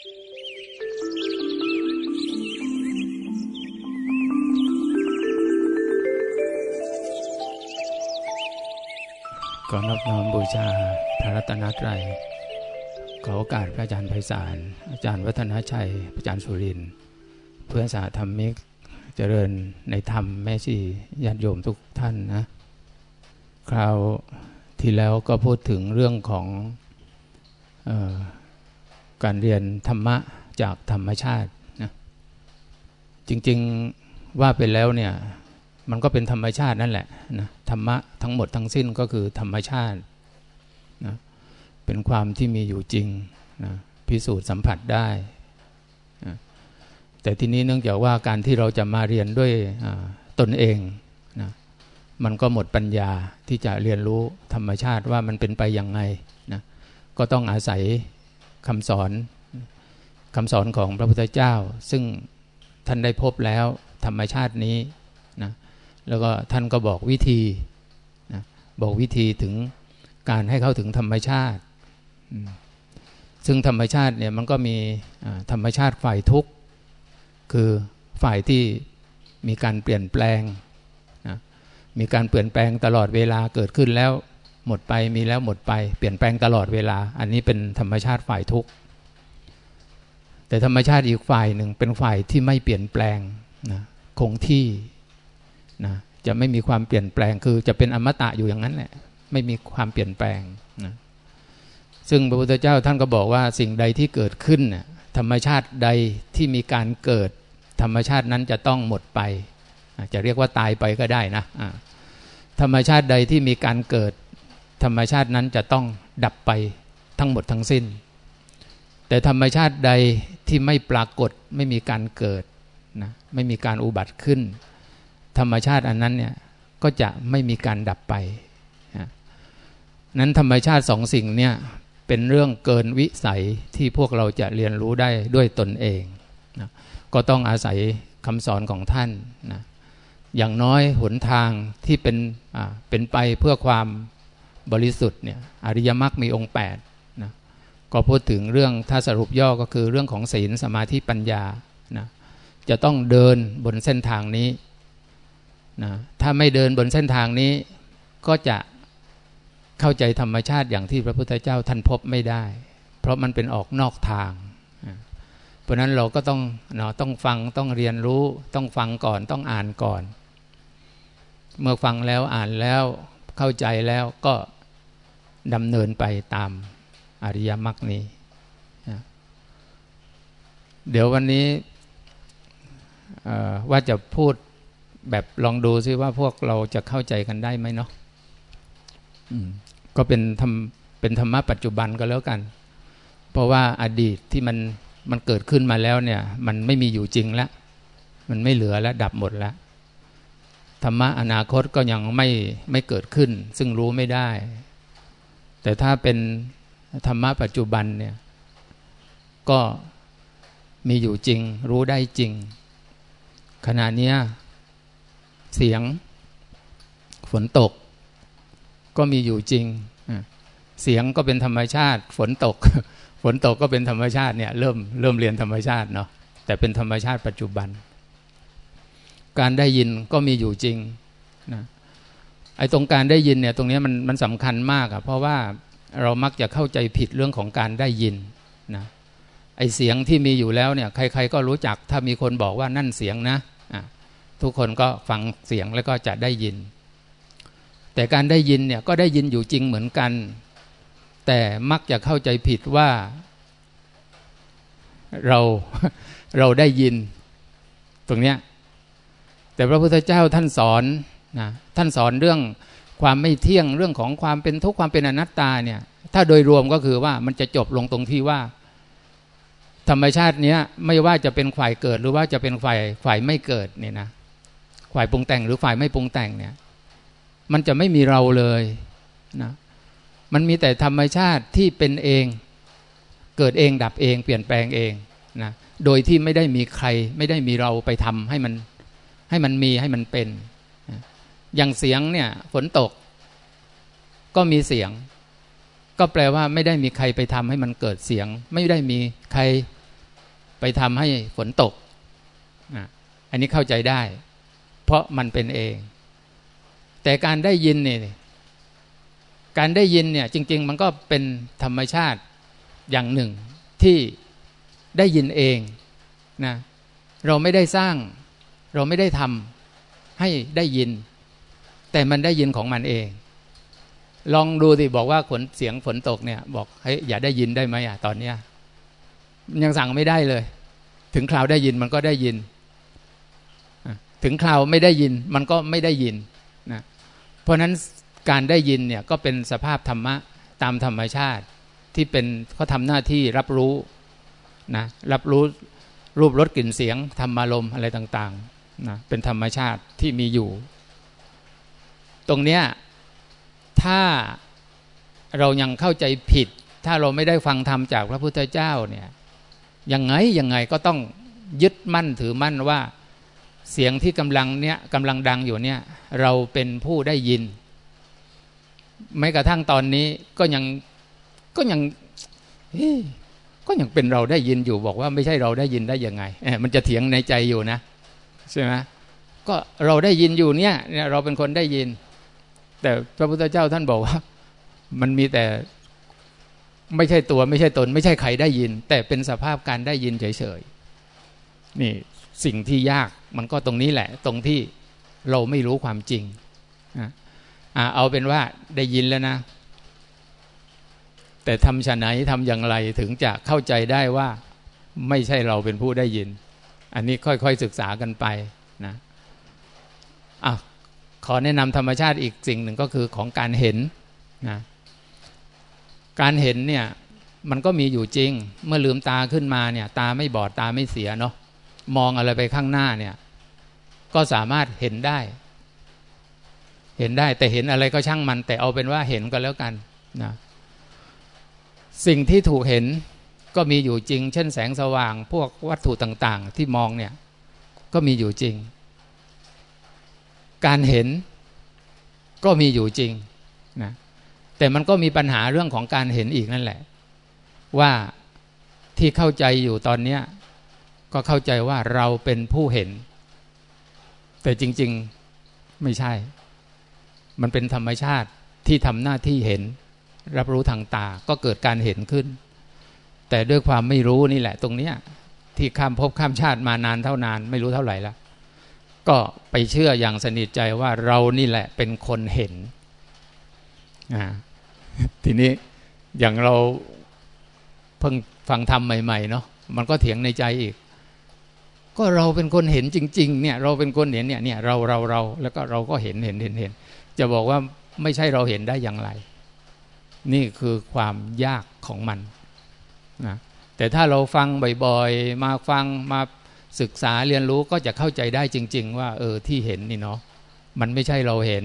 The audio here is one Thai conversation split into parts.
ก่อนรับน้อมบูชาพระรัตนตรัยขอโอกาสพระอาจารย์ไพศาล อาจารย์วัฒนชัย อาจารย์สุริน เพื่อนสาธรรมิก เจริญในธรรมแม่ชีญาติโยมทุกท่านนะ คราวที่แล้วก็พูดถึงเรื่องของออ การเรียนธรรมะจากธรรมชาตินะจริงๆว่าไปแล้วเนี่ยมันก็เป็นธรรมชาตินั่นแหละนะธรรมะทั้งหมดทั้งสิ้นก็คือธรรมชาตินะเป็นความที่มีอยู่จริงนะพิสูจน์สัมผัสได้นะแต่ทีนี้เนื่องจากว่าการที่เราจะมาเรียนด้วยตนเองนะมันก็หมดปัญญาที่จะเรียนรู้ธรรมชาติว่ามันเป็นไปอย่างไงนะก็ต้องอาศัย คำสอนคำสอนของพระพุทธเจ้า ซึ่งท่านได้พบแล้วธรรมชาตินี้นะแล้วก็ท่านก็บอกวิธีนะบอกวิธีถึงการให้เข้าถึงธรรมชาติ ซึ่งธรรมชาติเนี่ยมันก็มีธรรมชาติฝ่ายทุกข์คือฝ่ายที่มีการเปลี่ยนแปลงนะมีการเปลี่ยนแปลงตลอดเวลาเกิดขึ้นแล้ว หมดไปมีแล้วหมดไปเปลี่ยนแปลงตลอดเวลา อันนี้เป็นธรรมชาติฝ่ายทุกข์แต่ธรรมชาติอีกฝ่ายหนึ่งเป็นฝ่ายที่ไม่เปลี่ยนแปลงนะคงที่นะจะไม่มีความเปลี่ยนแปลงคือจะเป็นอมตะอยู่อย่างนั้นแหละไม่มีความเปลี่ยนแปลงนะซึ่งพระพุทธเจ้าท่านก็บอกว่าสิ่งใดที่เกิดขึ้นธรรมชาติใดที่มีการเกิด ธรรมชาตินั้นจะต้องหมดไป จะเรียกว่าตายไปก็ได้นะธรรมชาติใดที่มีการเกิด ธรรมชาตินั้นจะต้องดับไปทั้งหมดทั้งสิ้น แต่ธรรมชาติใดที่ไม่ปรากฏไม่มีการเกิดนะไม่มีการอุบัติขึ้น ธรรมชาติอันนั้นเนี่ยก็จะไม่มีการดับไปนะนั้นธรรมชาติสองสิ่งเนี่ยเป็นเรื่องเกินวิสัยที่พวกเราจะเรียนรู้ได้ด้วยตนเองนะก็ต้องอาศัยคำสอนของท่านนะอย่างน้อยหนทางที่เป็นเป็นไปเพื่อความ บริสุทธิ์เนี่ยอริยมรรคมีองค์8นะก็พูดถึงเรื่องถ้าสรุปย่อก็คือเรื่องของศีลสมาธิปัญญานะจะต้องเดินบนเส้นทางนี้นะถ้าไม่เดินบนเส้นทางนี้ก็จะเข้าใจธรรมชาติอย่างที่พระพุทธเจ้าท่านพบไม่ได้ เพราะมันเป็นออกนอกทาง เพราะนั้นเราก็ต้องเนาะต้องฟังต้องเรียนรู้ต้องฟังก่อนต้องอ่านก่อน เมื่อฟังแล้วอ่านแล้วเข้าใจแล้วก็ ดำเนินไปตามอริยมรรคนี้ เดี๋ยววันนี้ว่าจะพูดแบบลองดูซิว่าพวกเราจะเข้าใจกันได้ไหมเนาะก็เป็นธรรมเป็นธรรมะปัจจุบันก็แล้วกัน เพราะว่าอดีตที่มันมันเกิดขึ้นมาแล้วเนี่ย มันไม่มีอยู่จริงแล้ว มันไม่เหลือแล้วดับหมดแล้วธรรมะอนาคตก็ยังไม่ไม่เกิดขึ้น ซึ่งรู้ไม่ได้ แต่ถ้าเป็นธรรมะปัจจุบันเนี่ยก็มีอยู่จริง รู้ได้จริง ขณะนี้เสียงฝนตก ก็มีอยู่จริง เสียงก็เป็นธรรมชาติ ฝนตก ฝนตกก็เป็นธรรมชาติเนี่ยเริ่มเริ่มเรียนธรรมชาติเนาะแต่เป็นธรรมชาติปัจจุบัน การได้ยินก็มีอยู่จริงนะ ไอ้ตรงการได้ยินเนี่ยตรงนี้มันมันสำคัญมากอะเพราะว่าเรามักจะเข้าใจผิดเรื่องของการได้ยินนะไอเสียงที่มีอยู่แล้วเนี่ยใคร ๆ ก็รู้จักถ้ามีคนบอกว่านั่นเสียงนะทุกคนก็ฟังเสียงแล้วก็จะได้ยิน แต่การได้ยินเนี่ยก็ได้ยินอยู่จริงเหมือนกัน แต่มักจะเข้าใจผิดว่า เราเราได้ยิน ตรงเนี้ยแต่พระพุทธเจ้าท่านสอน นะท่านสอนเรื่องความไม่เที่ยงเรื่องของความเป็นทุกข์ความเป็นอนัตตาเนี่ยถ้าโดยรวมก็คือว่ามันจะจบลงตรงที่ว่า ธรรมชาติเนี้ยไม่ว่าจะเป็นฝ่ายเกิดหรือว่าจะเป็นฝ่ายฝ่ายไม่เกิดเนี่ยนะฝ่ายปรุงแต่งหรือฝ่ายไม่ปรุงแต่งเนี่ยมันจะไม่มีเราเลยนะมันมีแต่ธรรมชาติที่เป็นเอง เกิดเองดับเองเปลี่ยนแปลงเองนะโดยที่ไม่ได้มีใครไม่ได้มีเราไปทำให้มันให้มันมีให้มันเป็น อย่างเสียงเนี่ยฝนตก ก็มีเสียง ก็แปลว่าไม่ได้มีใครไปทำให้มันเกิดเสียง ไม่ได้มีใครไปทำให้ฝนตก อันนี้เข้าใจได้ เพราะมันเป็นเอง แต่การได้ยินเนี่ยการได้ยินเนี่ยจริง ๆ มันก็เป็นธรรมชาติอย่างหนึ่งที่ได้ยินเองนะเราไม่ได้สร้าง เราไม่ได้ทำให้ได้ยิน แต่มันได้ยินของมันเอง ลองดูสิบอกว่าขนเสียงฝนตกเนี่ย บอกเฮ้ยอย่าได้ยินได้ไหมอะตอนเนี้ยยังสั่งไม่ได้เลย ถึงคราวได้ยินมันก็ได้ยิน ถึงคราวไม่ได้ยินมันก็ไม่ได้ยินนะเพราะนั้นการได้ยินเนี่ยก็เป็นสภาพธรรมะตามธรรมชาติที่เป็นเขาทำหน้าที่รับรู้นะรับรู้รูปรสกลิ่นเสียงธรรมารมอะไรต่างๆนะเป็นธรรมชาติที่มีอยู่ ตรงเนี้ยถ้าเรายังเข้าใจผิด ถ้าเราไม่ได้ฟังธรรมจากพระพุทธเจ้าเนี่ยยังไงยังไงก็ต้องยึดมั่นถือมั่นว่าเสียงที่กำลังเนี้ยกำลังดังอยู่เนี่ยเราเป็นผู้ได้ยินแม้กระทั่งตอนนี้ก็ยังก็ยังก็ยังเป็นเราได้ยินอยู่บอกว่าไม่ใช่เราได้ยินได้ยังไงมันจะเถียงในใจอยู่นะใช่ไหมก็เราได้ยินอยู่เนี่ยเราเป็นคนได้ยิน แต่พระพุทธเจ้าท่านบอกว่า มันมีแต่ไม่ใช่ตัวไม่ใช่ตน ไม่ใช่ใครได้ยิน แต่เป็นสภาพการได้ยินเฉยๆนี่สิ่งที่ยากมันก็ตรงนี้แหละ ตรงที่เราไม่รู้ความจริงอ่าเอาเป็นว่าได้ยินแล้วนะ แต่ทำชะไหนทำอย่างไรถึงจะเข้าใจได้ว่า ไม่ใช่เราเป็นผู้ได้ยิน อันนี้ค่อยๆศึกษากันไป อแนะนำธรรมชาติอีกสิ่งหนึ่งก็คือของการเห็นนะการเห็นเนี่ยมันก็มีอยู่จริง เมื่อลืมตาขึ้นมาเนี่ย ตาไม่บอดตาไม่เสียเนาะมองอะไรไปข้างหน้าเนี่ย ก็สามารถเห็นได้ เห็นได้แต่เห็นอะไรก็ช่างมัน แต่เอาเป็นว่าเห็นก็แล้วกันนะสิ่งที่ถูกเห็นก็มีอยู่จริง เช่นแสงสว่าง พวกวัตถุต่าง ๆ ที่มองเนี่ย ก็มีอยู่จริง การเห็นก็มีอยู่จริงนะแต่มันก็มีปัญหาเรื่องของการเห็นอีกนั่นแหละ ว่าที่เข้าใจอยู่ตอนนี้ก็เข้าใจว่าเราเป็นผู้เห็น แต่จริง ๆไม่ใช่ มันเป็นธรรมชาติที่ทำหน้าที่เห็น รับรู้ทางตาก็เกิดการเห็นขึ้น แต่ด้วยความไม่รู้นี่แหละ ตรงเนี้ยที่ข้ามภพข้ามชาติมานานเท่านาน ไม่รู้เท่าไหร่ละ ก็ไปเชื่ออย่างสนิทใจว่าเรานี่แหละเป็นคนเห็นทีนี้อย่างเราเพิ่งฟังธรรมใหม่ ๆ เนาะมันก็เถียงในใจอีก ก็เราเป็นคนเห็นจริง ๆ เนี่ย เราเป็นคนเห็นเนี่ยเนี่ยเราเราเราแล้วก็เราก็เห็นเห็นเห็นเห็น จะบอกว่าไม่ใช่เราเห็นได้อย่างไร นี่คือความยากของมันนะแต่ถ้าเราฟังบ่อยๆ มาฟังมา ศึกษาเรียนรู้ก็จะเข้าใจได้จริง ๆ ว่า เออที่เห็นนี่เนาะมันไม่ใช่เราเห็น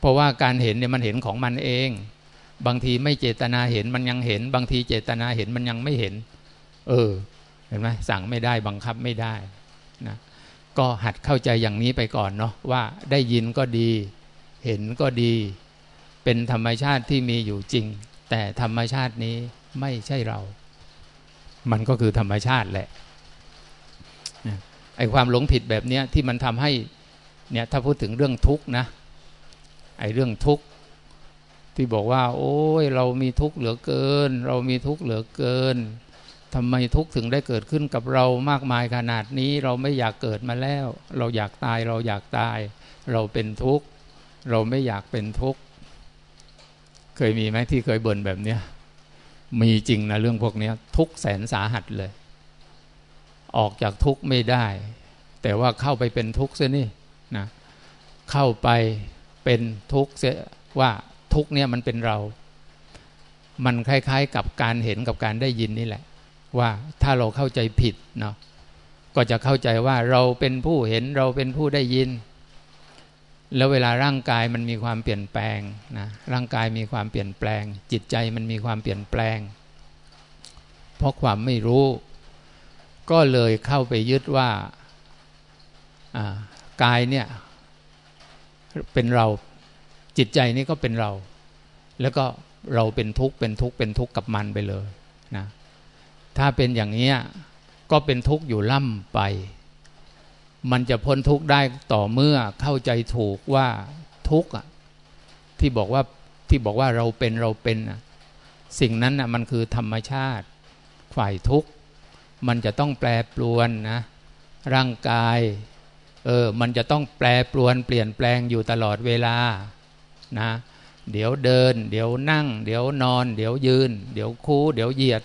เพราะว่าการเห็นเนี่ยมันเห็นของมันเอง บางทีไม่เจตนาเห็นมันยังเห็น บางทีเจตนาเห็นมันยังไม่เห็น เออ เห็นไหมสั่งไม่ได้บังคับไม่ได้นะก็หัดเข้าใจอย่างนี้ไปก่อนเนาะว่าได้ยินก็ดี เห็นก็ดี เป็นธรรมชาติที่มีอยู่จริง แต่ธรรมชาตินี้ไม่ใช่เรา มันก็คือธรรมชาติแหละ ไอความหลงผิดแบบนี้ที่มันทำให้เนี่ยถ้าพูดถึงเรื่องทุกข์นะไอเรื่องทุกข์ที่บอกว่า โอ้ยเรามีทุกข์เหลือเกิน เรามีทุกข์เหลือเกินทำไมทุกข์ถึงได้เกิดขึ้นกับเรามากมายขนาดนี้ เราไม่อยากเกิดมาแล้ว เราอยากตายเราอยากตาย เราเป็นทุกข์เราไม่อยากเป็นทุกข์เคยมีไหมที่เคยบ่นแบบเนี้ยมีจริงนะเรื่องพวกนี้ทุกแสนสาหัสเลย ออกจากทุกข์ไม่ได้ แต่ว่าเข้าไปเป็นทุกข์เสียนี่นะเข้าไปเป็นทุกข์เสียว่าทุกข์เนี่ยมันเป็นเรา มันคล้ายๆกับการเห็นกับการได้ยินนี่แหละ ว่าถ้าเราเข้าใจผิดเนาะก็จะเข้าใจว่าเราเป็นผู้เห็นเราเป็นผู้ได้ยิน แล้วเวลาร่างกายมันมีความเปลี่ยนแปลงนะร่างกายมีความเปลี่ยนแปลง จิตใจมันมีความเปลี่ยนแปลง เพราะความไม่รู้ ก็เลยเข้าไปยึดว่ากายเนี่ยเป็นเราจิตใจนี่ก็เป็นเรา แล้วก็เราเป็นทุกข์เป็นทุกข์เป็นทุกข์กับมันไปเลยนะถ้าเป็นอย่างนี้ก็เป็นทุกข์อยู่ล่ำไป มันจะพ้นทุกข์ได้ต่อเมื่อเข้าใจถูกว่าทุกข์ที่บอกว่าที่บอกว่าเราเป็นเราเป็นสิ่งนั้นมันคือธรรมชาติฝ่ายทุกข์ มันจะต้องแปรปรวนนะ ร่างกาย เออ มันจะต้องแปรปรวนเปลี่ยนแปลงอยู่ตลอดเวลานะ เดี๋ยวเดิน เดี๋ยวนั่ง เดี๋ยวนอน เดี๋ยวยืน เดี๋ยวคูเดี๋ยวเหยียด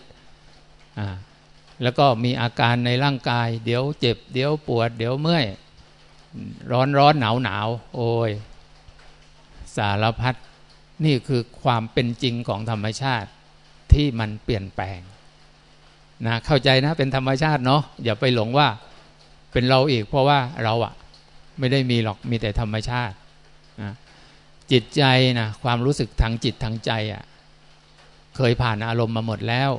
อ่าแล้วก็มีอาการในร่างกาย เดี๋ยวเจ็บ เดี๋ยวปวด เดี๋ยวเมื่อย ร้อนร้อนหนาวหนาวโอ้ย สารพัดนี่คือความเป็นจริงของธรรมชาติที่มันเปลี่ยนแปลง นะเข้าใจนะเป็นธรรมชาติเนาะอย่าไปหลงว่าเป็นเราอีก เพราะว่าเราอะไม่ได้มีหรอกมีแต่ธรรมชาตินะจิตใจนะความรู้สึกทางจิตทางใจอะเคยผ่านอารมณ์มาหมดแล้ว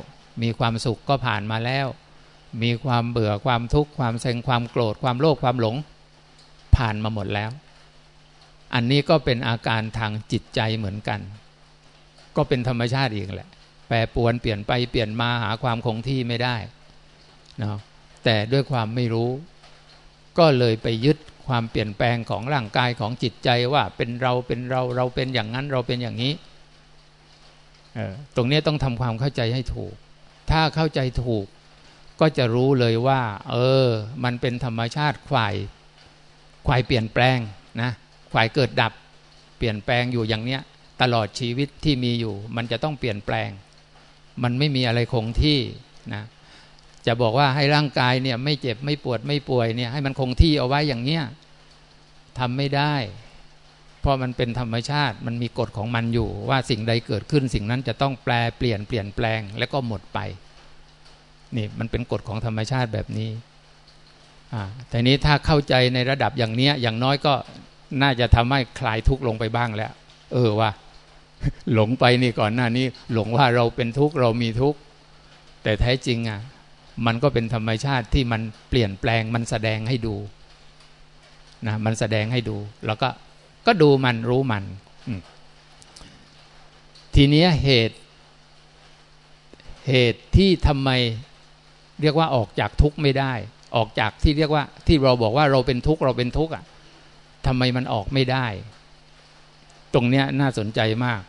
มีความสุขก็ผ่านมาแล้ว มีความเบื่อความทุกข์ความเซ็งความโกรธความโลภความหลง ผ่านมาหมดแล้ว อันนี้ก็เป็นอาการทางจิตใจเหมือนกัน ก็เป็นธรรมชาติอีกแหละ แปรปวนเปลี่ยนไปเปลี่ยนมาหาความคงที่ไม่ได้นะแต่ด้วยความไม่รู้ ก็เลยไปยึดความเปลี่ยนแปลงของร่างกายของจิตใจว่าเป็นเราเป็นเราเราเป็นอย่างนั้นเราเป็นอย่างนี้ตรงนี้ต้องทำความเข้าใจให้ถูก ถ้าเข้าใจถูกก็จะรู้เลยว่า เออ มันเป็นธรรมชาติควายควายเปลี่ยนแปลงนะควายเกิดดับ เปลี่ยนแปลงอยู่อย่างเนี้ยตลอดชีวิตที่มีอยู่ มันจะต้องเปลี่ยนแปลง มันไม่มีอะไรคงที่นะจะบอกว่าให้ร่างกายเนี่ยไม่เจ็บไม่ปวดไม่ป่วยเนี่ยให้มันคงที่เอาไว้อย่างเนี้ยทำไม่ได้ เพราะมันเป็นธรรมชาติมันมีกฎของมันอยู่ ว่าสิ่งใดเกิดขึ้นสิ่งนั้นจะต้องแปลเปลี่ยนเปลี่ยนแปลงแล้วก็หมดไปนี่มันเป็นกฎของธรรมชาติแบบนี้อ่าแต่นี้ถ้าเข้าใจในระดับอย่างเนี้ยอย่างน้อยก็น่าจะทำให้คลายทุกข์ลงไปบ้างแล้ว เออว่า หลงไปนี่ก่อนหน้านี้ หลงว่าเราเป็นทุกข์เรามีทุกข์แต่แท้จริงอะมันก็เป็นธรรมชาติที่มันเปลี่ยนแปลงมันแสดงให้ดูนะมันแสดงให้ดู แล้วก็ก็ดูมันรู้มัน ทีนี้เหตุ เหตุที่ทำไมเรียกว่าออกจากทุกข์ไม่ได้ ออกจากที่เรียกว่า ที่เราบอกว่าเราเป็นทุกข์เราเป็นทุกข์อะทำไมมันออกไม่ได้ ตรงเนี้ยน่าสนใจมาก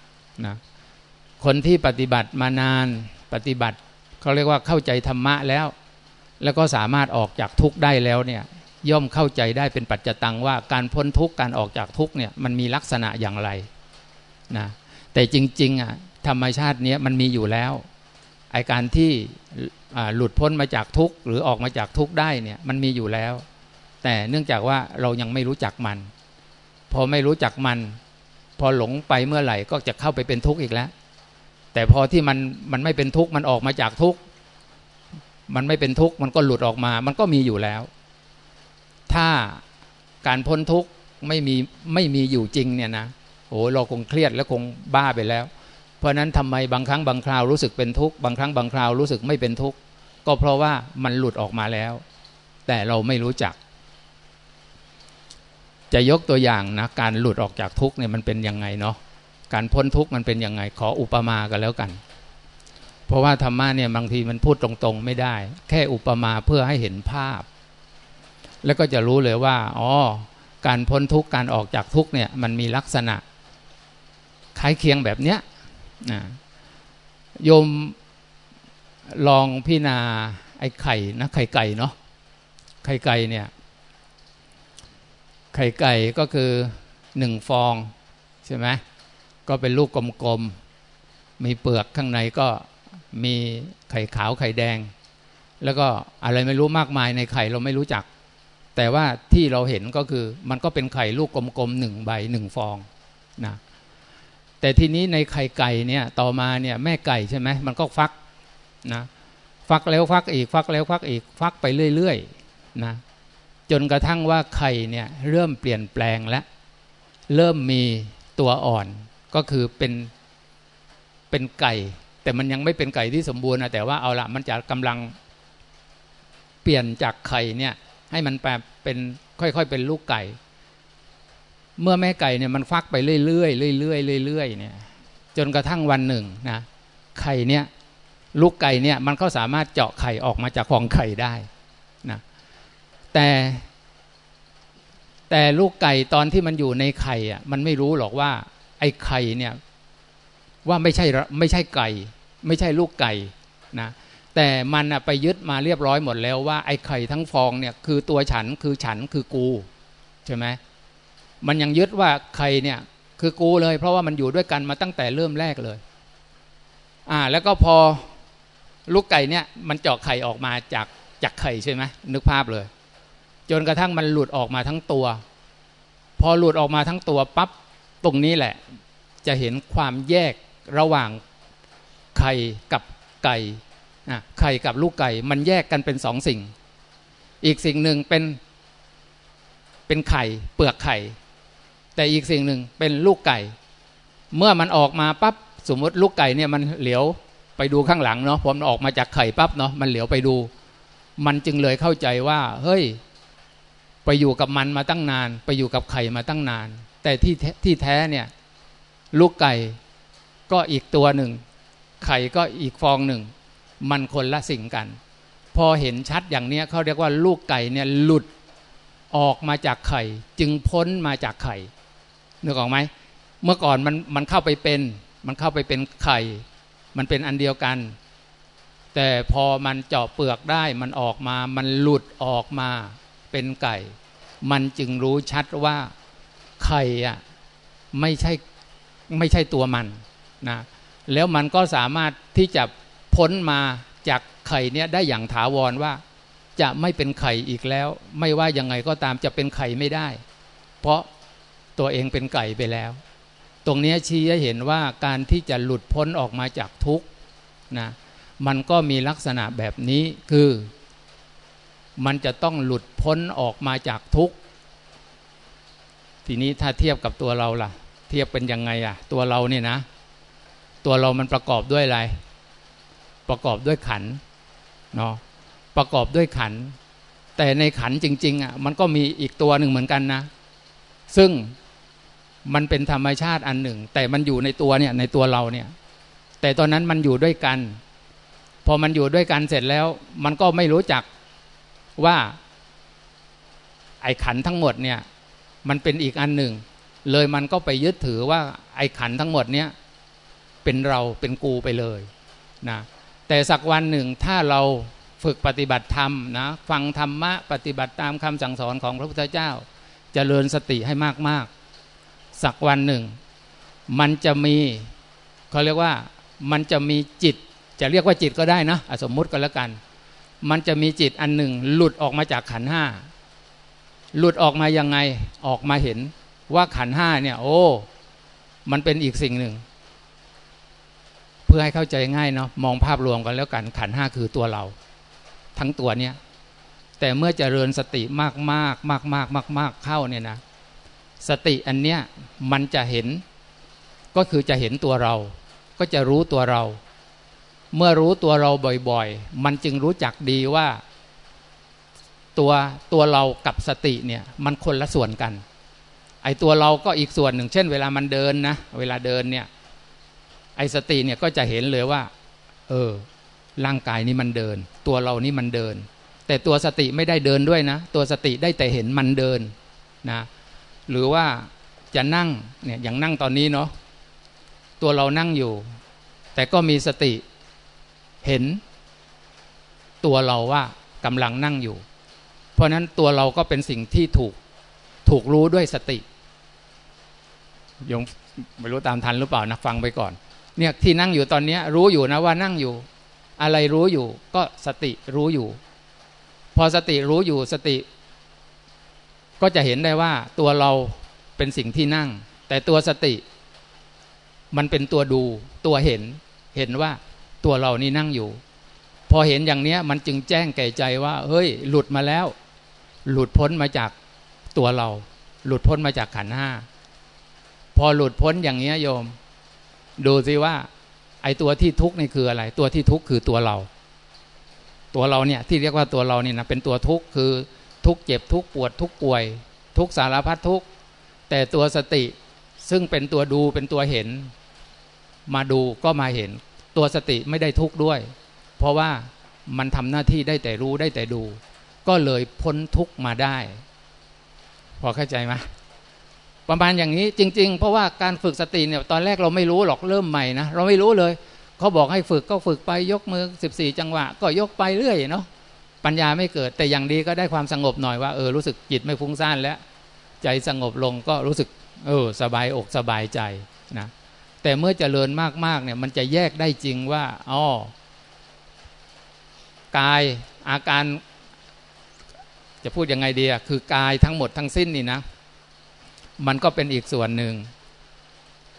นะคนที่ปฏิบัติมานานปฏิบัติเขาเรียกว่าเข้าใจธรรมะแล้ว แล้วก็สามารถออกจากทุกข์ได้แล้วเนี่ยย่อมเข้าใจได้เป็นปัจจตังว่าการพ้นทุกข์การออกจากทุกข์เนี่ยมันมีลักษณะอย่างไรนะแต่จริงๆอะธรรมชาตินี้มันมีอยู่แล้วไอการที่หลุดพ้นมาจากทุกข์หรือออกมาจากทุกข์ได้เนี่ยมันมีอยู่แล้ว แต่เนื่องจากว่าเรายังไม่รู้จักมัน พอไม่รู้จักมัน พอหลงไปเมื่อไหร่ก็จะเข้าไปเป็นทุกข์อีกแล้ว แต่พอที่มันมันไม่เป็นทุกข์มันออกมาจากทุกข์มันไม่เป็นทุกข์มันก็หลุดออกมา มันก็มีอยู่แล้ว ถ้าการพ้นทุกข์ไม่มีไม่มีอยู่จริงเนี่ยนะโอ้เราคงเครียดและคงบ้าไปแล้ว เพราะนั้นทำไมบางครั้งบางคราวรู้สึกเป็นทุกข์บางครั้งบางคราวรู้สึกไม่เป็นทุกข์ก็เพราะว่ามันหลุดออกมาแล้ว แต่เราไม่รู้จัก จะยกตัวอย่างนะการหลุดออกจากทุกเนี่ยมันเป็นยังไงเนาะการพ้นทุกมันเป็นยังไงขออุปมากันแล้วกัน เพราะว่าธรรมะเนี่ยบางทีมันพูดตรงๆไม่ได้ แค่อุปมาเพื่อให้เห็นภาพ แล้วก็จะรู้เลยว่าอ๋อการพ้นทุกการออกจากทุกเนี่ยมันมีลักษณะคล้ายเคียงแบบเนี้ยนะโยมลองพิจารณาไอ้ไข่นะไข่ไก่เนาะไข่ไก่เนี่ย ไข่ไก่ก็คือหนึ่งฟองใช่ไหมก็เป็นลูกกลมๆ มีเปลือกข้างในก็มีไข่ขาวไข่แดง แล้วก็อะไรไม่รู้มากมายในไข่เราไม่รู้จัก แต่ว่าที่เราเห็นก็คือมันก็เป็นไข่ลูกกลมๆหนึ่งใบหนึ่งฟองนะแต่ทีนี้ในไข่ไก่เนี่ยต่อมาเนี่ยแม่ไก่ใช่ไหมมันก็ฟักนะฟักแล้วฟักอีกฟักแล้วฟักอีกฟักไปเรื่อยๆนะ จนกระทั่งว่าไข่เนี่ยเริ่มเปลี่ยนแปลงและเริ่มมีตัวอ่อนก็คือเป็นเป็นไก่ แต่มันยังไม่เป็นไก่ที่สมบูรณ์นะแต่ว่าเอาละมันจะกำลังเปลี่ยนจากไข่เนี่ยให้มันแปลเป็นค่อยๆเป็นลูกไก่ เมื่อแม่ไก่เนี่ยมันฟักไปเรื่อยๆเรื่อยๆเรื่อยๆเนี่ยจนกระทั่งวันหนึ่งนะไข่เนี่ยลูกไก่เนี่ยมันก็สามารถเจาะไข่ออกมาจากฟองไข่ได้ แต่แต่ลูกไก่ตอนที่มันอยู่ในไข่อะมันไม่รู้หรอกว่า ไอ้ไข่เนี่ยว่าไม่ใช่ไม่ใช่ไก่ ไม่ใช่ลูกไก่นะแต่มันไปยึดมาเรียบร้อยหมดแล้วว่าไอ้ไข่ทั้งฟองเนี่ยคือตัวฉันคือฉันคือกูใช่ไหมมันยังยึดว่าไข่เนี่ยคือกูเลย เพราะว่ามันอยู่ด้วยกันมาตั้งแต่เริ่มแรกเลย อ่า แล้วก็พอลูกไก่เนี่ยมันเจาะไข่ออกมาจากจากไข่ใช่ไหมนึกภาพเลย จนกระทั่งมันหลุดออกมาทั้งตัว พอหลุดออกมาทั้งตัวปั๊บตรงนี้แหละ จะเห็นความแยกระหว่างไข่กับไก่ไข่กับลูกไก่ มันแยกกันเป็นสองสิ่ง อีกสิ่งหนึ่งเป็นเป็นไข่เปลือกไข่ แต่อีกสิ่งหนึ่งเป็นลูกไก่ เมื่อมันออกมาปั๊บสมมติลูกไก่เนี่ยมันเหลียวไปดูข้างหลังเนาะพอมันออกมาจากไข่ปั๊บเนาะมันเหลียวไปดู มันจึงเลยเข้าใจว่า เฮ้ย ไปอยู่กับมันมาตั้งนาน ไปอยู่กับไข่มาตั้งนาน แต่ที่ที่แท้เนี่ย ลูกไก่ก็อีกตัวหนึ่ง ไข่ก็อีกฟองหนึ่ง มันคนละสิ่งกัน พอเห็นชัดอย่างเนี้ยเขาเรียกว่าลูกไก่เนี่ยหลุดออกมาจากไข่ จึงพ้นมาจากไข่นึกออกไหมเมื่อก่อนมันมันเข้าไปเป็น มันเข้าไปเป็นไข่ มันเป็นอันเดียวกัน แต่พอมันเจาะเปลือกได้มันออกมา มันหลุดออกมา เป็นไก่ มันจึงรู้ชัดว่าไข่อะไม่ใช่ไม่ใช่ตัวมันนะแล้วมันก็สามารถที่จะพ้นมาจากไข่เนี้ยได้อย่างถาวรว่า จะไม่เป็นไข่อีกแล้ว ไม่ว่ายังไงก็ตามจะเป็นไข่ไม่ได้ เพราะตัวเองเป็นไก่ไปแล้ว ตรงนี้ชี้ให้เห็นว่าการที่จะหลุดพ้นออกมาจากทุกข์นะมันก็มีลักษณะแบบนี้คือ มันจะต้องหลุดพ้นออกมาจากทุกข์ ทีนี้ถ้าเทียบกับตัวเราล่ะ เทียบเป็นยังไงอะตัวเราเนี่ยนะ ตัวเรามันประกอบด้วยอะไร ประกอบด้วยขันเนาะประกอบด้วยขัน แต่ในขันจริง ๆอะมันก็มีอีกตัวหนึ่งเหมือนกันนะ ซึ่งมันเป็นธรรมชาติอันหนึ่ง แต่มันอยู่ในตัวเนี่ยในตัวเราเนี่ย แต่ตอนนั้นมันอยู่ด้วยกัน พอมันอยู่ด้วยกันเสร็จแล้ว มันก็ไม่รู้จัก ว่าไอ้ขันทั้งหมดเนี่ยมันเป็นอีกอันหนึ่ง เลยมันก็ไปยึดถือว่าไอ้ขันทั้งหมดเนี่ยเป็นเราเป็นกูไปเลยนะแต่สักวันหนึ่งถ้าเราฝึกปฏิบัติธรรมนะฟังธรรมะปฏิบัติตามคำสั่งสอนของพระพุทธเจ้าจเจริญสติให้มาก ๆ สักวันหนึ่ง มันจะมีเขาเรียกว่ามันจะมีจิต จะเรียกว่าจิตก็ได้นะสมมุติก็แล้วกัน มันจะมีจิตอันหนึ่ง หลุดออกมาจากขันห้าหลุดออกมายังไงออกมาเห็นว่าขันห้าเนี่ย โอ้ มันเป็นอีกสิ่งหนึ่ง เพื่อให้เข้าใจง่ายเนาะมองภาพรวมกันแล้วกันขันห้าคือตัวเรา ทั้งตัวเนี่ยแต่เมื่อเจริญสติมากมากมากมากมากมากเข้าเนี่ยนะ สติอันเนี้ยมันจะเห็น ก็คือจะเห็นตัวเรา ก็จะรู้ตัวเรา เมื่อรู้ตัวเราบ่อยๆ มันจึงรู้จักดีว่า ตัวตัวเรากับสติเนี่ยมันคนละส่วนกัน ไอ้ตัวเราก็อีกส่วนหนึ่ง เช่น เวลามันเดินนะ เวลาเดินเนี่ย ไอ้สติเนี่ยก็จะเห็นเลยว่า เออ ร่างกายนี้มันเดิน ตัวเรานี่มันเดิน แต่ตัวสติไม่ได้เดินด้วยนะ ตัวสติได้แต่เห็นมันเดินนะ หรือว่าจะนั่งเนี่ยอย่างนั่งตอนนี้เนาะตัวเรานั่งอยู่ แต่ก็มีสติ เห็นตัวเราว่ากำลังนั่งอยู่ เพราะนั้นตัวเราก็เป็นสิ่งที่ถูกถูกรู้ด้วยสติยงไม่รู้ตามทันหรือเปล่านะฟังไปก่อน เนี่ยที่นั่งอยู่ตอนนี้รู้อยู่นะว่านั่งอยู่ อะไรรู้อยู่ ก็สติรู้อยู่ พอสติรู้อยู่สติ ก็จะเห็นได้ว่าตัวเราเป็นสิ่งที่นั่ง แต่ตัวสติ มันเป็นตัวดูตัวเห็นเห็นว่า ตัวเรานี่นั่งอยู่ พอเห็นอย่างนี้มันจึงแจ้งแก่ใจว่า เฮ้ย หลุดมาแล้ว หลุดพ้นมาจากตัวเรา หลุดพ้นมาจากขันห้าพอหลุดพ้นอย่างนี้โยม ดูสิว่า ไอ้ตัวที่ทุกข์นี่คืออะไร ตัวที่ทุกข์คือตัวเรา ตัวเราเนี่ยที่เรียกว่าตัวเราเนี่ยนะเป็นตัวทุกข์คือทุกข์เจ็บทุกข์ปวดทุกข์ป่วย ทุกสารพัดทุกข์แต่ตัวสติซึ่งเป็นตัวดูเป็นตัวเห็น มาดูก็มาเห็น ตัวสติไม่ได้ทุกข์ด้วย เพราะว่ามันทำหน้าที่ได้แต่รู้ได้แต่ดู ก็เลยพ้นทุกข์มาได้ พอเข้าใจไหมประมาณอย่างนี้จริง ๆ เพราะว่าการฝึกสติเนี่ยตอนแรกเราไม่รู้หรอกเริ่มใหม่นะเราไม่รู้เลยเขาบอกให้ฝึกก็ฝึกไปยกมือ 14 จังหวะ ก็ยกไปเรื่อยเนาะปัญญาไม่เกิดแต่อย่างดีก็ได้ความสงบหน่อยว่าเออรู้สึกจิตไม่ฟุ้งซ่านแล้ว ใจสงบลงก็รู้สึกเออสบายอกสบายใจนะ แต่เมื่อเจริญมากๆเนี่ยมันจะแยกได้จริงว่าอ๋อกายอาการจะพูดยังไงดีอะคือกายทั้งหมดทั้งสิ้นนี่นะ มันก็เป็นอีกส่วนหนึ่ง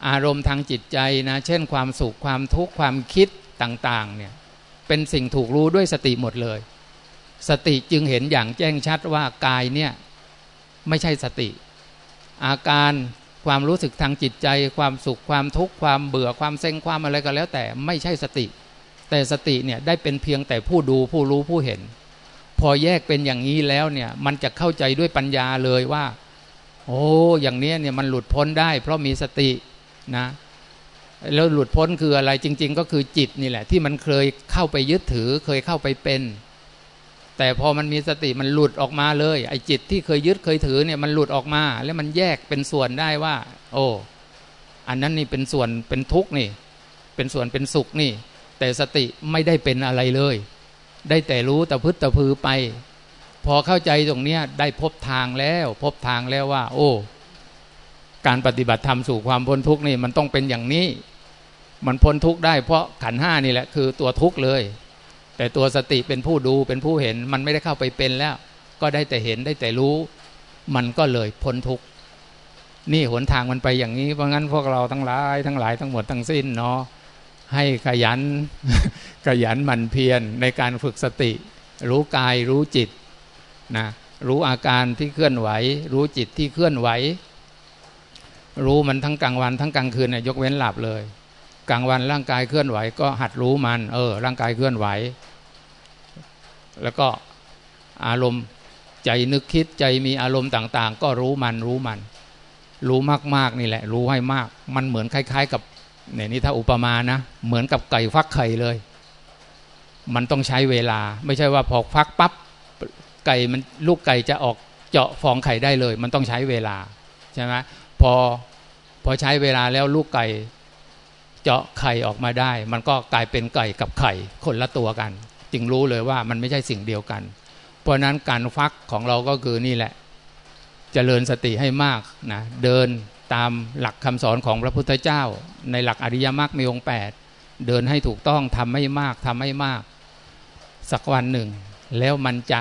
อารมณ์ทางจิตใจนะ เช่นความสุขความทุกข์ความคิดต่างๆเนี่ยเป็นสิ่งถูกรู้ด้วยสติหมดเลย สติจึงเห็นอย่างแจ้งชัดว่ากายเนี่ยไม่ใช่สติ อาการ ความรู้สึกทางจิตใจ ความสุขความทุกข์ความเบื่อความเซ็งความอะไรก็แล้ว แต่ไม่ใช่สติ แต่สติเนี่ยได้เป็นเพียงแต่ผู้ดูผู้รู้ผู้เห็น พอแยกเป็นอย่างนี้แล้วเนี่ยมันจะเข้าใจด้วยปัญญาเลยว่า โอ้อย่างนี้เนี่ยมันหลุดพ้นได้ เพราะมีสตินะแล้วหลุดพ้นคืออะไรจริง ๆ ก็คือจิตนี่แหละที่มันเคยเข้าไปยึดถือเคยเข้าไปเป็น แต่พอมันมีสติมันหลุดออกมาเลยไอ้จิตที่เคยยึดเคยถือเนี่ยมันหลุดออกมา แล้วมันแยกเป็นส่วนได้ว่า โอ้อันนั้นนี่เป็นส่วนเป็นทุกข์นี่ เป็นส่วนเป็นสุขนี่ แต่สติไม่ได้เป็นอะไรเลย ได้แต่รู้แต่พึตแต่พือไป พอเข้าใจตรงเนี้ยได้พบทางแล้ว พบทางแล้วว่า โอ้ การปฏิบัติธรรมสู่ความพ้นทุกข์นี่มันต้องเป็นอย่างนี้ มันพ้นทุกข์ได้เพราะขันห้านี่แหละคือตัวทุกข์เลย แต่ตัวสติเป็นผู้ดูเป็นผู้เห็นมันไม่ได้เข้าไปเป็นแล้ว ก็ได้แต่เห็นได้แต่รู้ มันก็เลยพ้นทุกข์นี่หนทางมันไปอย่างนี้เพราะงั้นพวกเราทั้งหลายทั้งหลายทั้งหมดทั้งสิ้นเนาะให้ขยันขยันหมั่นเพียรในการฝึกสติ รู้กายรู้จิตนะรู้อาการที่เคลื่อนไหว รู้จิตที่เคลื่อนไหว รู้มันทั้งกลางวันทั้งกลางคืนเนี่ยยกเว้นหลับเลย กลางวันร่างกายเคลื่อนไหว ก็หัดรู้มัน เออ ร่างกายเคลื่อนไหว แล้วก็อารมณ์ใจนึกคิดใจมีอารมณ์ต่าง ๆ ก็รู้มันรู้มัน รู้มากๆนี่แหละ รู้ให้มาก มันเหมือนคล้าย ๆ กับเนี่ยนี่ถ้าอุปมานะ เหมือนกับไก่ฟักไข่เลย มันต้องใช้เวลา ไม่ใช่ว่าพอฟักปับ๊บไก่มันลูกไก่จะออกเจาะฟองไข่ได้เลย มันต้องใช้เวลาใช่ไหมพอพอใช้เวลาแล้วลูกไก่ เจาะไข่ออกมาได้ มันก็กลายเป็นไก่กับไข่คนละตัวกัน จึงรู้เลยว่ามันไม่ใช่สิ่งเดียวกัน เพราะนั้นการฟักของเราก็คือนี่แหละจเจริญสติให้มากนะเดินตามหลักคำสอนของพระพุทธเจ้า ในหลักอริยมรรคมีองค์8เดินให้ถูกต้องทำให้มากทำให้มาก สักวันหนึ่ง แล้วมันจะ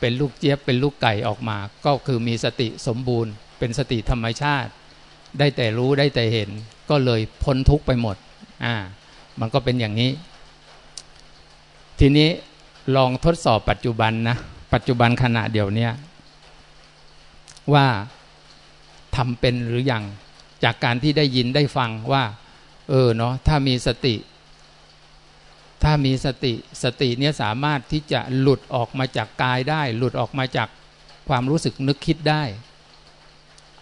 เป็นลูกเจี๊ยบเป็นลูกไก่ออกมา ก็คือมีสติสมบูรณ์ เป็นสติธรรมชาติ ได้แต่รู้ได้แต่เห็น ก็เลยพ้นทุกไปหมด อ่า มันก็เป็นอย่างนี้ ทีนี้ลองทดสอบปัจจุบันนะ ปัจจุบันขณะเดียวนี้ว่าทำเป็นหรืออยังจากการที่ได้ยินได้ฟังว่า เออเนาะถ้ามีสติ ถ้ามีสติสติเนี้ยสามารถที่จะหลุดออกมาจากกายได้ หลุดออกมาจากความรู้สึกนึกคิดได้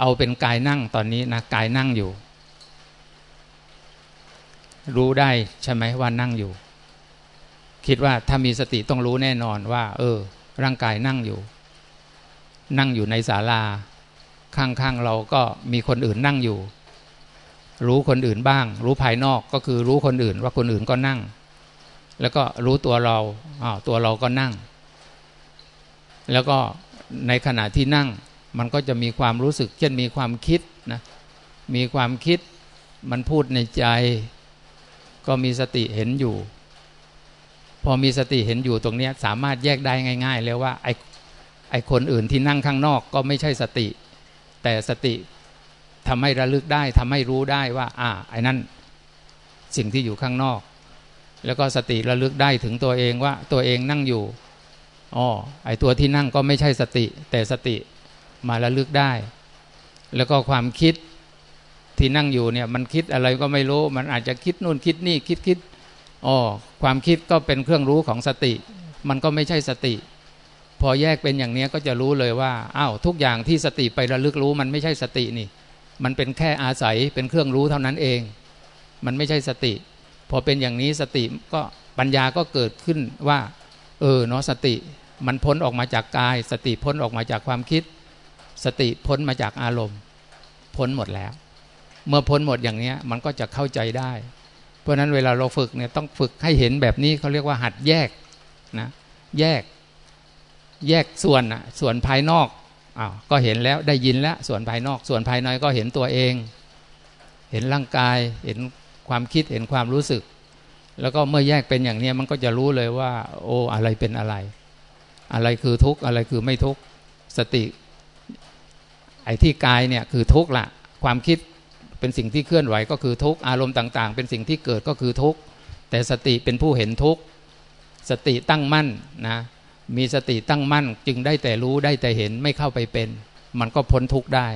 เอาเป็นกายนั่งตอนนี้นะกายนั่งอยู่ รู้ได้ใช่ไหมว่านั่งอยู่ คิดว่าถ้ามีสติต้องรู้แน่นอนว่า เออ ร่างกายนั่งอยู่ นั่งอยู่ในศาลา ข้างๆเราก็มีคนอื่นนั่งอยู่ รู้คนอื่นบ้าง รู้ภายนอกก็คือรู้คนอื่นว่าคนอื่นก็นั่ง แล้วก็รู้ตัวเราอ้าวตัวเราก็นั่ง แล้วก็ในขณะที่นั่ง มันก็จะมีความรู้สึก เช่นมีความคิดนะมีความคิดมันพูดในใจ ก็มีสติเห็นอยู่ พอมีสติเห็นอยู่ตรงนี้สามารถแยกได้ง่าย ๆ แล้วว่าไอ้ไอคนอื่นที่นั่งข้างนอกก็ไม่ใช่สติ แต่สติทำให้ระลึกได้ทำให้รู้ได้ว่า อ่าไอ้นั่นสิ่งที่อยู่ข้างนอก แล้วก็สติระลึกได้ถึงตัวเองว่าตัวเองนั่งอยู่อ๋อไอ้ตัวที่นั่งก็ไม่ใช่สติ แต่สติ มาระลึกได้ แล้วก็ความคิดที่นั่งอยู่เนี่ยมันคิดอะไรก็ไม่รู้ มันอาจจะคิดนู่นคิดนี่คิดคิดอ๋อความคิดก็เป็นเครื่องรู้ของสติ มันก็ไม่ใช่สติ พอแยกเป็นอย่างนี้ก็จะรู้เลยว่าอ้าวทุกอย่างที่สติไประลึกรู้ มันไม่ใช่สตินี่ มันเป็นแค่อาศัยเป็นเครื่องรู้เท่านั้นเอง มันไม่ใช่สติ พอเป็นอย่างนี้สติก็ปัญญาก็เกิดขึ้นว่า เออเนาะสติ มันพ้นออกมาจากกาย สติพ้นออกมาจากความคิด สติพ้นมาจากอารมณ์ พ้นหมดแล้ว เมื่อพ้นหมดอย่างนี้มันก็จะเข้าใจได้ เพราะนั้นเวลาเราฝึกเนี่ยต้องฝึกให้เห็นแบบนี้เขาเรียกว่าหัดแยกนะแยกแยกส่วนอะส่วนภายนอกอ้าวก็เห็นแล้วได้ยินแล้วส่วนภายนอก ส่วนภายในก็เห็นตัวเอง เห็นร่างกายเห็นความคิดเห็นความรู้สึก แล้วก็เมื่อแยกเป็นอย่างนี้มันก็จะรู้เลยว่า โอ้อะไรเป็นอะไร อะไรคือทุกข์อะไรคือไม่ทุกข์สติ ไอ้ที่กายเนี่ยคือทุกข์ละความคิดเป็นสิ่งที่เคลื่อนไหวก็คือทุกข์อารมณ์ต่างๆ เป็นสิ่งที่เกิดก็คือทุกข์แต่สติเป็นผู้เห็นทุกข์สติตั้งมั่นนะมีสติตั้งมั่นจึงได้แต่รู้ได้แต่เห็นไม่เข้าไปเป็น มันก็พ้นทุกข์ได้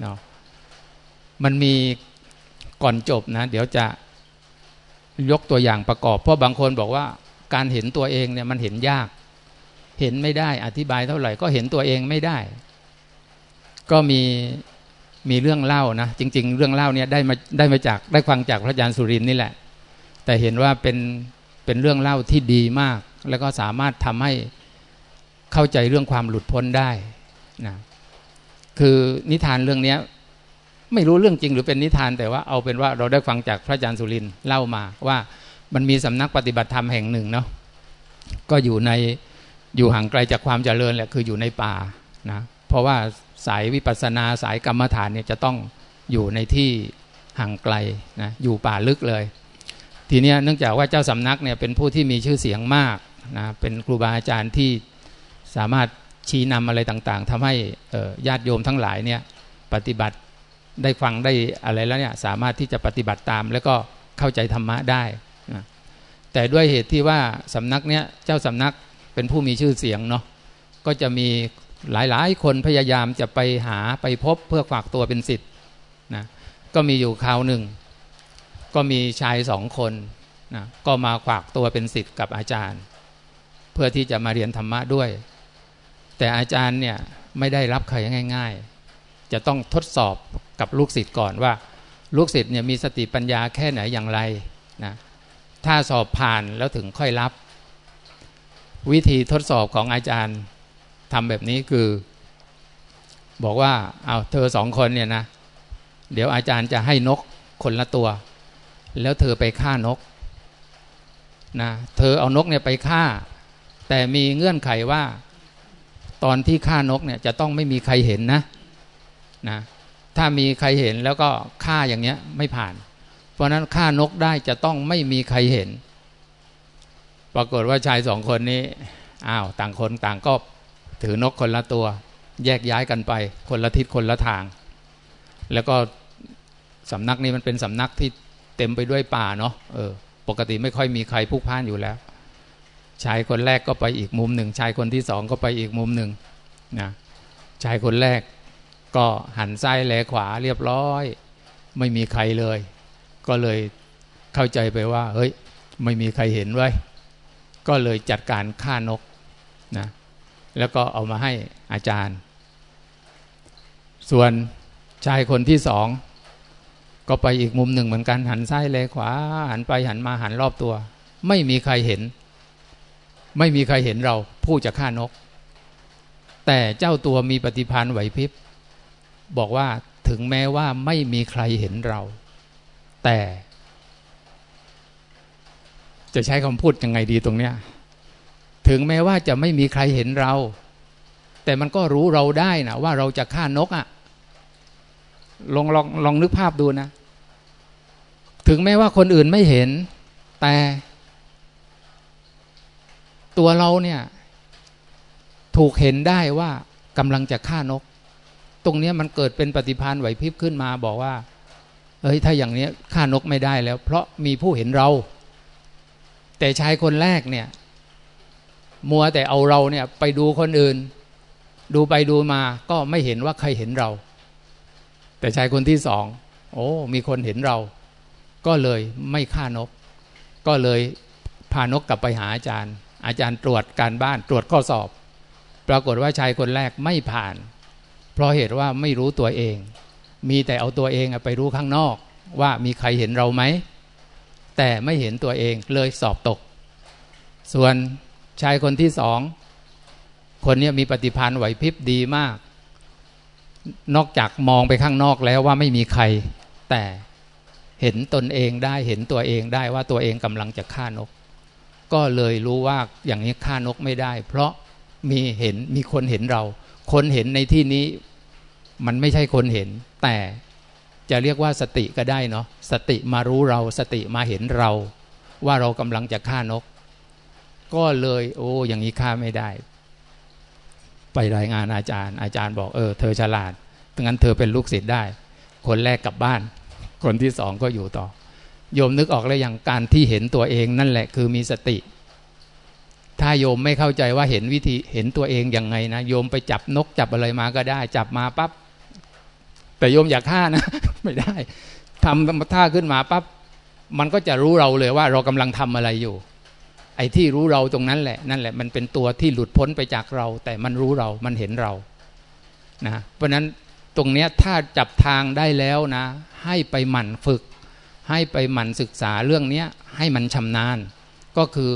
เนาะมันมีก่อนจบนะ เดี๋ยวจะยกตัวอย่างประกอบ เพราะบางคนบอกว่าการเห็นตัวเองเนี่ยมันเห็นยาก เห็นไม่ได้อธิบายเท่าไหร่ก็เห็นตัวเองไม่ได้ ก็มีมีเรื่องเล่านะจริง ๆ เรื่องเล่าเนี่ยได้มาได้มาจากได้ฟังจากพระอาจารย์สุรินนี่แหละ แต่เห็นว่าเป็นเป็นเรื่องเล่าที่ดีมาก แล้วก็สามารถทำให้เข้าใจเรื่องความหลุดพ้นได้นะคือนิทานเรื่องนี้ไม่รู้เรื่องจริงหรือเป็นนิทาน แต่ว่าเอาเป็นว่าเราได้ฟังจากพระอาจารย์สุรินเล่ามาว่ามันมีสำนักปฏิบัติธรรมแห่งหนึ่งเนาะก็อยู่ในอยู่ห่างไกลจากความเจริญแหละคืออยู่ในป่านะเพราะว่า สายวิปัสนาสายกรรมฐานเนี่ยจะต้องอยู่ในที่ห่างไกลนะอยู่ป่าลึกเลย ทีนี้เนื่องจากว่าเจ้าสำนักเนี่ยเป็นผู้ที่มีชื่อเสียงมากนะเป็นครูบาอาจารย์ที่สามารถชี้นำอะไรต่างๆทำให้ญาติโยมทั้งหลายเนี่ยปฏิบัติได้ฟังได้อะไรแล้วเนี่ยสามารถที่จะปฏิบัติตาม แล้วก็เข้าใจธรรมะได้นะแต่ด้วยเหตุที่ว่าสำนักเนี้ยเจ้าสำนักเป็นผู้มีชื่อเสียงเนาะก็จะมี หลายๆ คนพยายามจะไปหาไปพบเพื่อฝากตัวเป็นสิทธิ์นะก็มีอยู่คราวหนึ่ง ก็มีชายสองคนนะก็มาฝากตัวเป็นสิทธิ์กับอาจารย์ เพื่อที่จะมาเรียนธรรมะด้วย แต่อาจารย์เนี่ยไม่ได้รับใครง่าย ๆ จะต้องทดสอบกับลูกศิษย์ก่อนว่า ลูกศิษย์เนี่ยมีสติปัญญาแค่ไหนอย่างไรนะถ้าสอบผ่านแล้วถึงค่อยรับ วิธีทดสอบของอาจารย์ ทำแบบนี้คือ บอกว่าเอาเธอสองคนเนี่ยนะเดี๋ยวอาจารย์จะให้นกคนละตัว แล้วเธอไปฆ่านกนะเธอเอานกเนี่ยไปฆ่า แต่มีเงื่อนไขว่า ตอนที่ฆ่านกเนี่ยจะต้องไม่มีใครเห็นนะนะถ้ามีใครเห็นแล้วก็ฆ่าอย่างเงี้ยไม่ผ่าน เพราะนั้นฆ่านกได้จะต้องไม่มีใครเห็น ปรากฏว่าชายสองคนนี้อ้าวต่างคนต่างก็ ถือนกคนละตัว แยกย้ายกันไป คนละทิศคนละทาง แล้วก็สำนักนี้มันเป็นสำนักที่เต็มไปด้วยป่าเนาะเออปกติไม่ค่อยมีใครพุกพ่านอยู่แล้วชายคนแรกก็ไปอีกมุมหนึ่งชายคนที่สองก็ไปอีกมุมหนึ่งนะชายคนแรกก็หันซ้ายแลขวาเรียบร้อย ไม่มีใครเลย ก็เลยเข้าใจไปว่า เฮ้ย ไม่มีใครเห็นไว้ ก็เลยจัดการฆ่านกนะ แล้วก็เอามาให้อาจารย์ ส่วนชายคนที่สอง ก็ไปอีกมุมหนึ่งเหมือนกันหันซ้ายแลขวา หันไปหันมาหันรอบตัว ไม่มีใครเห็น ไม่มีใครเห็นเราผู้จะฆ่านก แต่เจ้าตัวมีปฏิพานไหวพริบ บอกว่าถึงแม้ว่าไม่มีใครเห็นเรา แต่ จะใช้คำพูดยังไงดีตรงเนี้ย ถึงแม้ว่าจะไม่มีใครเห็นเรา แต่มันก็รู้เราได้นะว่าเราจะฆ่านกอะ่ะลองลองลองนึกภาพดูนะ ถึงแม้ว่าคนอื่นไม่เห็น แต่ ตัวเราเนี่ย ถูกเห็นได้ว่ากำลังจะฆ่านก ตรงนี้มันเกิดเป็นปฏิพานไหวพริบขึ้นมาบอกว่า เอ้ย ถ้าอย่างนี้ฆ่านกไม่ได้แล้ว เพราะมีผู้เห็นเรา แต่ชายคนแรกเนี่ย มัวแต่เอาเราเนี่ยไปดูคนอื่น ดูไปดูมาก็ไม่เห็นว่าใครเห็นเรา แต่ชายคนที่สอง โอ้ มีคนเห็นเรา ก็เลยไม่ฆ่านก ก็เลยพานกกลับไปหาอาจารย์ อาจารย์ตรวจการบ้านตรวจข้อสอบ ปรากฏว่าชายคนแรกไม่ผ่าน เพราะเหตุว่าไม่รู้ตัวเอง มีแต่เอาตัวเองไปรู้ข้างนอก ว่ามีใครเห็นเราไหมแต่ไม่เห็นตัวเองเลยสอบตก ส่วน ชายคนที่สอง คนนี้มีปฏิภาณไหวพริบดีมาก นอกจากมองไปข้างนอกแล้วว่าไม่มีใคร แต่เห็นตนเองได้เห็นตัวเองได้ว่าตัวเองกำลังจะฆ่านก ก็เลยรู้ว่าอย่างนี้ฆ่านกไม่ได้ เพราะมีเห็นมีคนเห็นเรา คนเห็นในที่นี้มันไม่ใช่คนเห็น แต่จะเรียกว่าสติก็ได้เนาะสติมารู้เราสติมาเห็นเรา ว่าเรากำลังจะฆ่านก ก็เลย โอ้ อย่างนี้ฆ่าไม่ได้ ไปรายงานอาจารย์ อาจารย์บอกเออเธอฉลาดงั้นเธอเป็นลูกศิษย์ได้ คนแรกกลับบ้าน คนที่สองก็อยู่ต่อ โยมนึกออกแล้วอย่างการที่เห็นตัวเองนั่นแหละคือมีสติ ถ้าโยมไม่เข้าใจว่าเห็นวิธีเห็นตัวเองยังไงนะโยมไปจับนกจับอะไรมาก็ได้ จับมาปั๊บแต่โยมอยากฆ่านะ ไม่ได้ทำท่าขึ้นมาปั๊บมันก็จะรู้เราเลยว่าเรากำลังทำอะไรอยู่ ไอ้ที่รู้เราตรงนั้นแหละนั่นแหละมันเป็นตัวที่หลุดพ้นไปจากเรา แต่มันรู้เรามันเห็นเรานะเพราะนั้นตรงเนี้ยถ้าจับทางได้แล้วนะ ให้ไปหมั่นฝึก ให้ไปหมั่นศึกษาเรื่องเนี้ยให้มันชำนาญ ก็คือ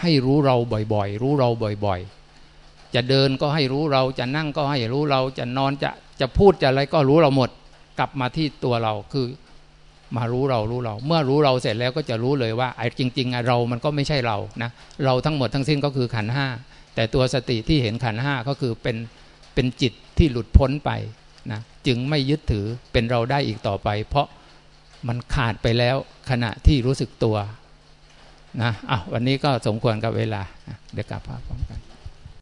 ให้รู้เราบ่อยๆ รู้เราบ่อยๆ จะเดินก็ให้รู้เราจะนั่งก็ให้รู้เราจะนอนจะจะพูดจะอะไรก็รู้เราหมด กลับมาที่ตัวเราคือ มารู้เรารู้เรา เมื่อรู้เราเสร็จแล้วก็จะรู้เลยว่าไอ้จริงๆเรามันก็ไม่ใช่เรานะเราทั้งหมดทั้งสิ้นก็คือขันห้าแต่ตัวสติที่เห็นขันห้าก็คือเป็นเป็นจิตที่หลุดพ้นไปนะจึงไม่ยึดถือเป็นเราได้อีกต่อไป เพราะมันขาดไปแล้วขณะที่รู้สึกตัวนะอะวันนี้ก็สมควรกับเวลาเดี๋ยวกลับภาพพร้อมกัน